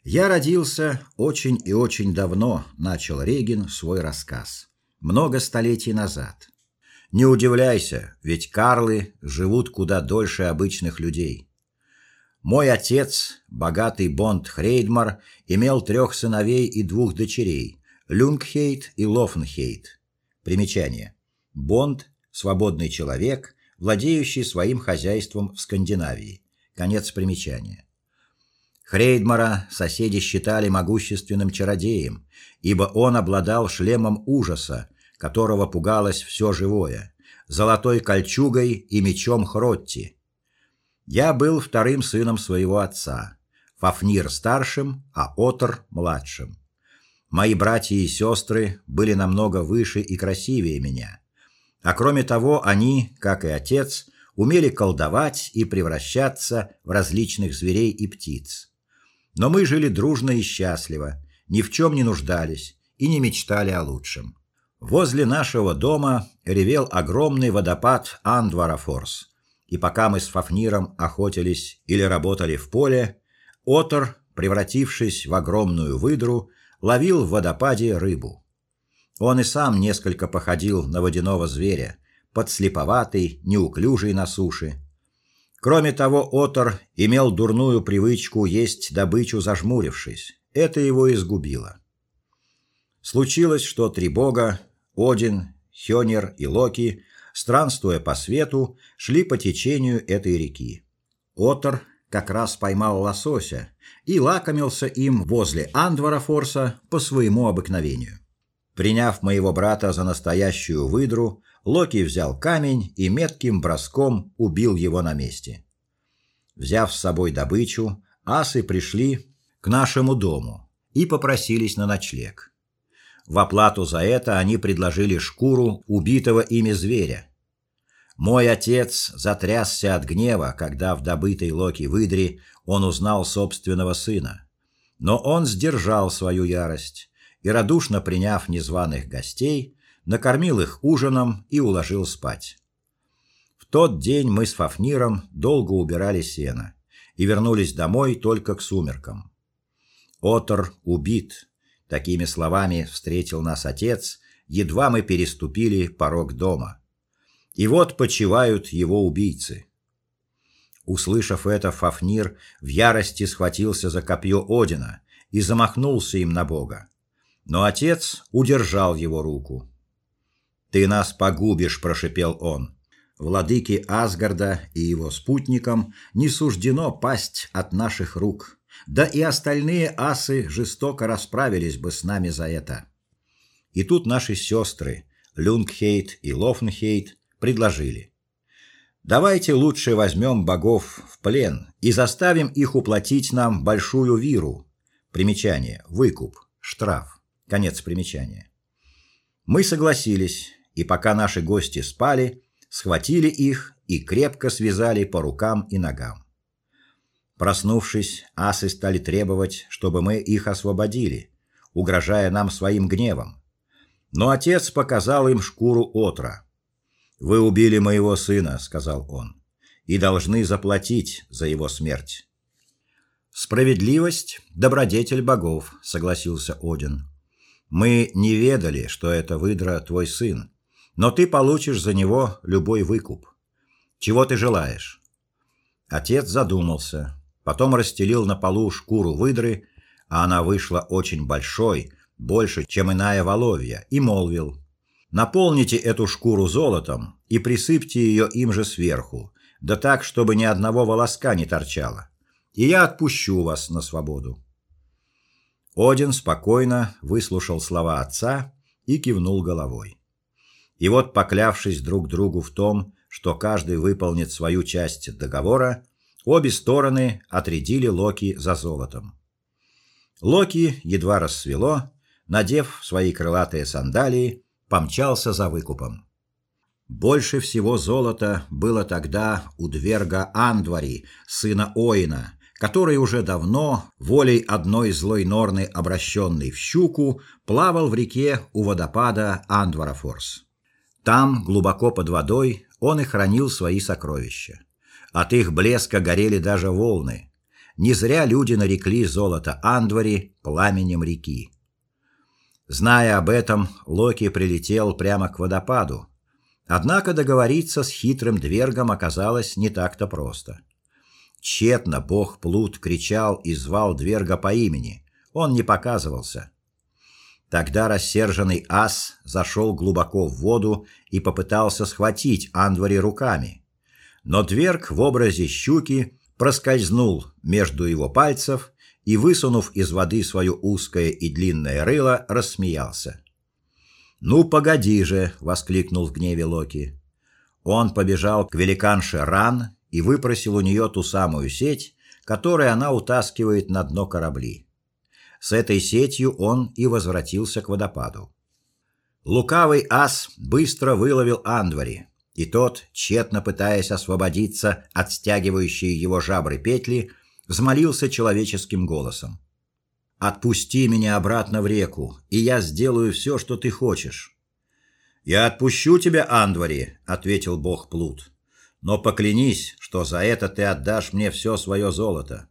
Я родился очень и очень давно, начал Регин свой рассказ. Много столетий назад. Не удивляйся, ведь карлы живут куда дольше обычных людей. Мой отец, богатый бонд Хрейдмар, имел трех сыновей и двух дочерей: Люнгхейт и Лофнхейт. Примечание: Бонд свободный человек, владеющий своим хозяйством в Скандинавии. Конец примечания. Хрейдмара соседи считали могущественным чародеем, ибо он обладал шлемом ужаса, которого пугалось все живое, золотой кольчугой и мечом Хротти. Я был вторым сыном своего отца, Фафнир старшим, а Отр младшим. Мои братья и сестры были намного выше и красивее меня. А кроме того, они, как и отец, умели колдовать и превращаться в различных зверей и птиц. Но мы жили дружно и счастливо, ни в чем не нуждались и не мечтали о лучшем. Возле нашего дома ревел огромный водопад Андварафорс. И пока мы с Фафниром охотились или работали в поле, Отор, превратившись в огромную выдру, ловил в водопаде рыбу. Он и сам несколько походил на водяного зверя, подслеповатый, неуклюжий на суше. Кроме того, Отор имел дурную привычку есть добычу зажмурившись. Это его изгубило. Случилось, что три бога Один, Хёнер и Локи, странствуя по свету, шли по течению этой реки. Отор как раз поймал лосося и лакомился им возле Андварафорса по своему обыкновению. Приняв моего брата за настоящую выдру, Локи взял камень и метким броском убил его на месте. Взяв с собой добычу, асы пришли к нашему дому и попросились на ночлег. В оплату за это они предложили шкуру убитого ими зверя. Мой отец затрясся от гнева, когда в добытой Локи выдре он узнал собственного сына. Но он сдержал свою ярость и радушно приняв незваных гостей, накормил их ужином и уложил спать. В тот день мы с Фафниром долго убирали сено и вернулись домой только к сумеркам. Отор убит, Такими словами встретил нас отец, едва мы переступили порог дома. И вот почивают его убийцы. Услышав это, Фафнир в ярости схватился за копье Одина и замахнулся им на бога. Но отец удержал его руку. Ты нас погубишь, прошипел он. Владыке Асгарда и его спутникам не суждено пасть от наших рук да и остальные асы жестоко расправились бы с нами за это. И тут наши сестры Люнгхейт и Лофнхейт предложили: Давайте лучше возьмем богов в плен и заставим их уплатить нам большую виру. Примечание: выкуп, штраф. Конец примечания. Мы согласились, и пока наши гости спали, схватили их и крепко связали по рукам и ногам. Проснувшись, асы стали требовать, чтобы мы их освободили, угрожая нам своим гневом. Но отец показал им шкуру отра. Вы убили моего сына, сказал он, и должны заплатить за его смерть. Справедливость добродетель богов, согласился Один. Мы не ведали, что это выдра твой сын, но ты получишь за него любой выкуп. Чего ты желаешь? Отец задумался, Потом расстелил на полу шкуру выдры, а она вышла очень большой, больше, чем иная воловья, и молвил: "Наполните эту шкуру золотом и присыпьте ее им же сверху, да так, чтобы ни одного волоска не торчало, и я отпущу вас на свободу". Один спокойно выслушал слова отца и кивнул головой. И вот, поклявшись друг другу в том, что каждый выполнит свою часть договора, Обе стороны отрядили Локи за золотом. Локи едва рассвело, надев свои крылатые сандалии, помчался за выкупом. Больше всего золота было тогда у Дверга Андвари, сына Оина, который уже давно, волей одной злой норны, обращенной в щуку, плавал в реке у водопада Андварафорс. Там, глубоко под водой, он и хранил свои сокровища. От их блеска горели даже волны. Не зря люди нарекли золото Андвари пламенем реки. Зная об этом, Локи прилетел прямо к водопаду, Однако договориться с хитрым двергом оказалось не так-то просто. Тщетно бог Плут кричал и звал дверга по имени. Он не показывался. Тогда рассерженный ас зашел глубоко в воду и попытался схватить Андвари руками. Но дверг в образе щуки проскользнул между его пальцев и, высунув из воды свое узкое и длинное рыло, рассмеялся. "Ну погоди же", воскликнул в гневе Локи. Он побежал к великанше Ран и выпросил у нее ту самую сеть, которой она утаскивает на дно корабли. С этой сетью он и возвратился к водопаду. Лукавый ас быстро выловил Андвари, и тот, тщетно пытаясь освободиться от стягивающей его жабры петли, взмолился человеческим голосом: "Отпусти меня обратно в реку, и я сделаю все, что ты хочешь". "Я отпущу тебя, Андвари", ответил бог Плут. "Но поклянись, что за это ты отдашь мне все свое золото".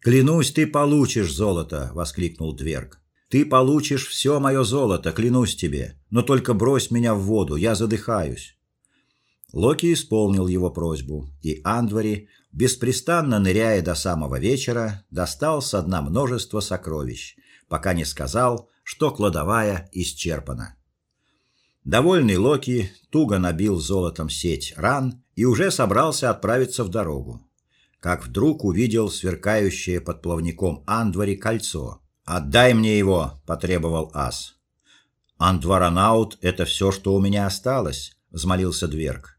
Клянусь, ты получишь золото, воскликнул Дверг. Ты получишь все мое золото, клянусь тебе, но только брось меня в воду, я задыхаюсь. Локи исполнил его просьбу, и Андвари, беспрестанно ныряя до самого вечера, достал с дна множество сокровищ, пока не сказал, что кладовая исчерпана. Довольный Локи туго набил золотом сеть ран и уже собрался отправиться в дорогу как вдруг увидел сверкающее под плавником Андвари кольцо. "Отдай мне его", потребовал Ас. "Андваранаут это все, что у меня осталось", взмолился Дверг.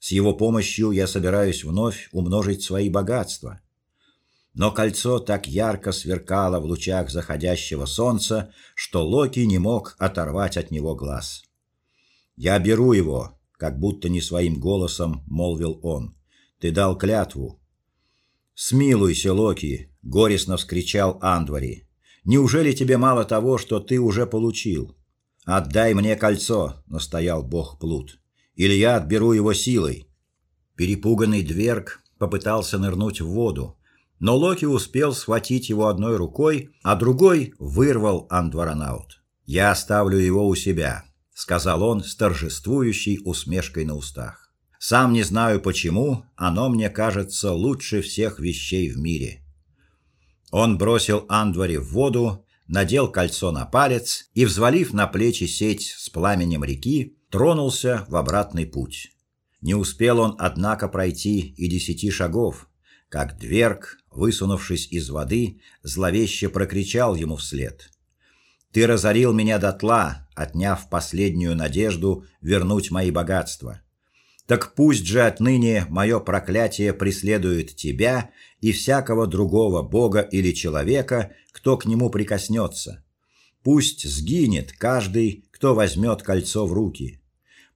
"С его помощью я собираюсь вновь умножить свои богатства". Но кольцо так ярко сверкало в лучах заходящего солнца, что Локи не мог оторвать от него глаз. "Я беру его", как будто не своим голосом молвил он. "Ты дал клятву, Смилуйся, Локи, горестно вскричал Андвари. Неужели тебе мало того, что ты уже получил? Отдай мне кольцо, настоял бог Плут. Или я отберу его силой. Перепуганный дверг попытался нырнуть в воду, но Локи успел схватить его одной рукой, а другой вырвал Андваранаут. Я оставлю его у себя, сказал он с торжествующей усмешкой на устах. Сам не знаю почему, оно мне кажется лучше всех вещей в мире. Он бросил Андвари в воду, надел кольцо на палец и, взвалив на плечи сеть с пламенем реки, тронулся в обратный путь. Не успел он, однако, пройти и десяти шагов, как дверг, высунувшись из воды, зловеще прокричал ему вслед: "Ты разорил меня дотла, отняв последнюю надежду вернуть мои богатства. Так пусть же отныне мое проклятие преследует тебя и всякого другого бога или человека, кто к нему прикоснется. Пусть сгинет каждый, кто возьмет кольцо в руки.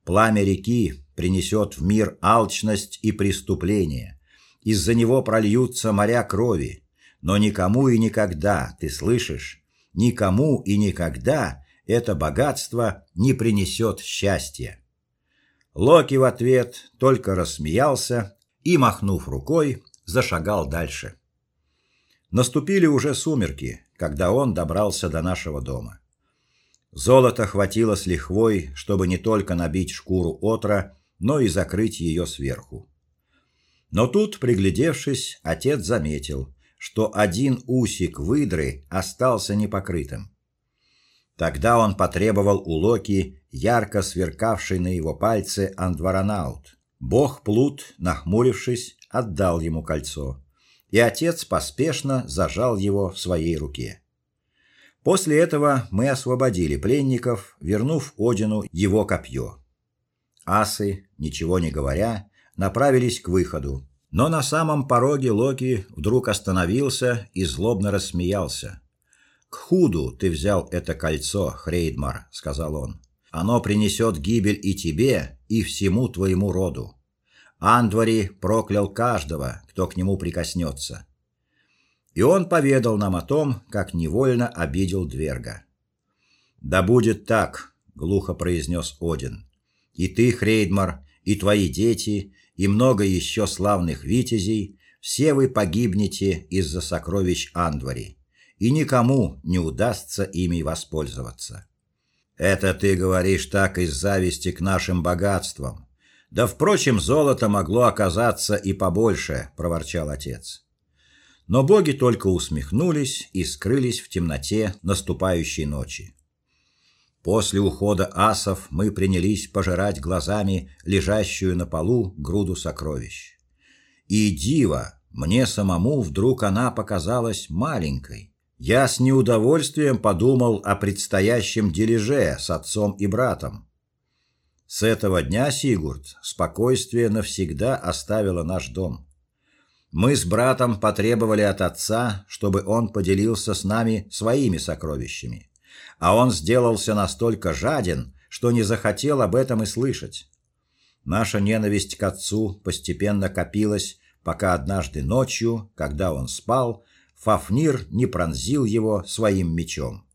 Пламя реки принесет в мир алчность и преступление. Из-за него прольются моря крови, но никому и никогда, ты слышишь? Никому и никогда это богатство не принесет счастья. Локи в ответ только рассмеялся и, махнув рукой, зашагал дальше. Наступили уже сумерки, когда он добрался до нашего дома. Золота хватило с лихвой, чтобы не только набить шкуру отра, но и закрыть ее сверху. Но тут, приглядевшись, отец заметил, что один усик выдры остался непокрытым. Тогда он потребовал у Локи ярко сверкавший на его пальце андваранаут. Бог Плут, нахмурившись, отдал ему кольцо, и отец поспешно зажал его в своей руке. После этого мы освободили пленников, вернув Одину его копье. Асы, ничего не говоря, направились к выходу, но на самом пороге Локи вдруг остановился и злобно рассмеялся. К худу ты взял это кольцо, Хрейдмар, сказал он. Оно принесет гибель и тебе, и всему твоему роду. Андвари проклял каждого, кто к нему прикоснется. И он поведал нам о том, как невольно обидел Дверга. Да будет так, глухо произнес Один. И ты, Хрейдмар, и твои дети, и много еще славных витязей, все вы погибнете из-за сокровищ Андвари и никому не удастся ими воспользоваться. Это ты говоришь так из зависти к нашим богатствам. Да впрочем, золото могло оказаться и побольше, проворчал отец. Но боги только усмехнулись и скрылись в темноте наступающей ночи. После ухода асов мы принялись пожирать глазами лежащую на полу груду сокровищ. И диво, мне самому вдруг она показалась маленькой. Я с неудовольствием подумал о предстоящем дележе с отцом и братом. С этого дня, Сигурд, спокойствие навсегда оставило наш дом. Мы с братом потребовали от отца, чтобы он поделился с нами своими сокровищами, а он сделался настолько жаден, что не захотел об этом и слышать. Наша ненависть к отцу постепенно копилась, пока однажды ночью, когда он спал, Фафнир не пронзил его своим мечом.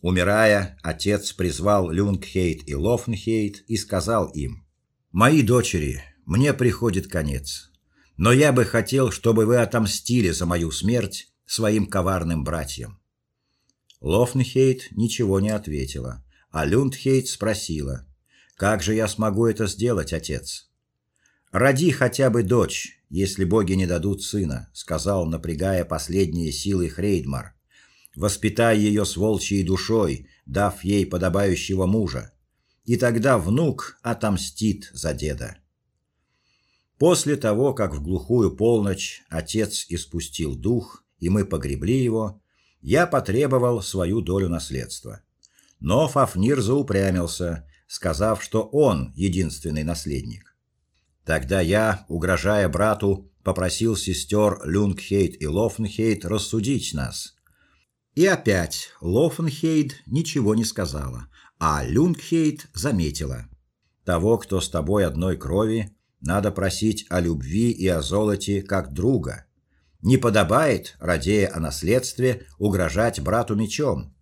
Умирая, отец призвал Люнгхейт и Лофнхейт и сказал им: "Мои дочери, мне приходит конец. Но я бы хотел, чтобы вы отомстили за мою смерть своим коварным братьям". Лофнхейт ничего не ответила, а Люндхейт спросила: "Как же я смогу это сделать, отец?" "Роди хотя бы дочь, если боги не дадут сына", сказал, напрягая последние силы Хрейдмар воспитай ее с волчьей душой, дав ей подобающего мужа, и тогда внук отомстит за деда. После того, как в глухую полночь отец испустил дух, и мы погребли его, я потребовал свою долю наследства. Но Фафнир заупрямился, сказав, что он единственный наследник. Тогда я, угрожая брату, попросил сестер Люнгхейт и Лофнхейт рассудить нас, и опять Лофенхейд ничего не сказала, а Люнгхейд заметила: того, кто с тобой одной крови, надо просить о любви и о золоте как друга. Не подобает, радея о наследстве, угрожать брату мечом.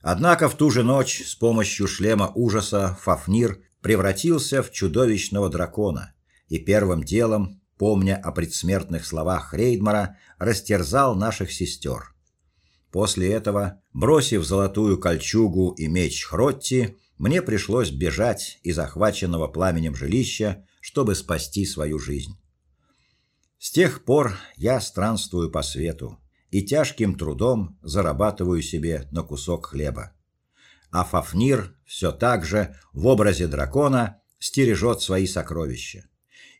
Однако в ту же ночь с помощью шлема ужаса Фафнир превратился в чудовищного дракона и первым делом, помня о предсмертных словах Хрейдмара, растерзал наших сестер. После этого, бросив золотую кольчугу и меч Хротти, мне пришлось бежать из захваченного пламенем жилища, чтобы спасти свою жизнь. С тех пор я странствую по свету и тяжким трудом зарабатываю себе на кусок хлеба. А Фафнир все так же в образе дракона стережет свои сокровища.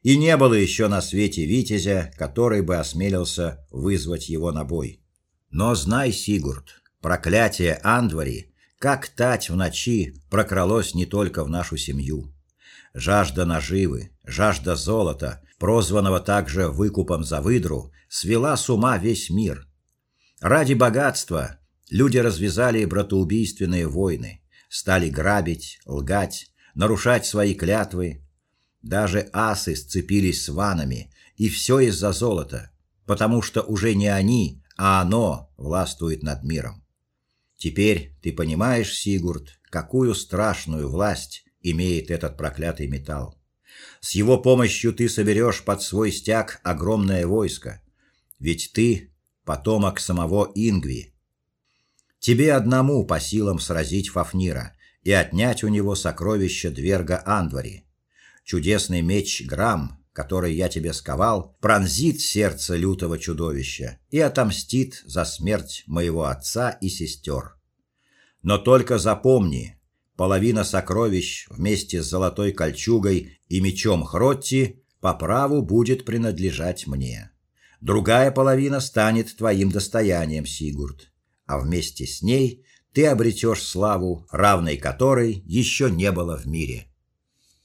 И не было еще на свете витязя, который бы осмелился вызвать его на бой. Но знай, Сигурд, проклятие Андвари, как тать в ночи, прокралось не только в нашу семью. Жажда наживы, жажда золота, прозванного также выкупом за выдру, свела с ума весь мир. Ради богатства люди развязали братоубийственные войны, стали грабить, лгать, нарушать свои клятвы. Даже асы сцепились с ванами, и все из-за золота, потому что уже не они, а оно властвует над миром. Теперь ты понимаешь, Сигурд, какую страшную власть имеет этот проклятый металл. С его помощью ты соберешь под свой стяг огромное войско, ведь ты потомок самого Ингви. Тебе одному по силам сразить Фафнира и отнять у него сокровища Дверга Андвари. Чудесный меч Грам который я тебе сковал, пронзит сердце лютого чудовища и отомстит за смерть моего отца и сестер. Но только запомни, половина сокровищ вместе с золотой кольчугой и мечом Хротти по праву будет принадлежать мне. Другая половина станет твоим достоянием, Сигурд, а вместе с ней ты обретешь славу, равной которой еще не было в мире.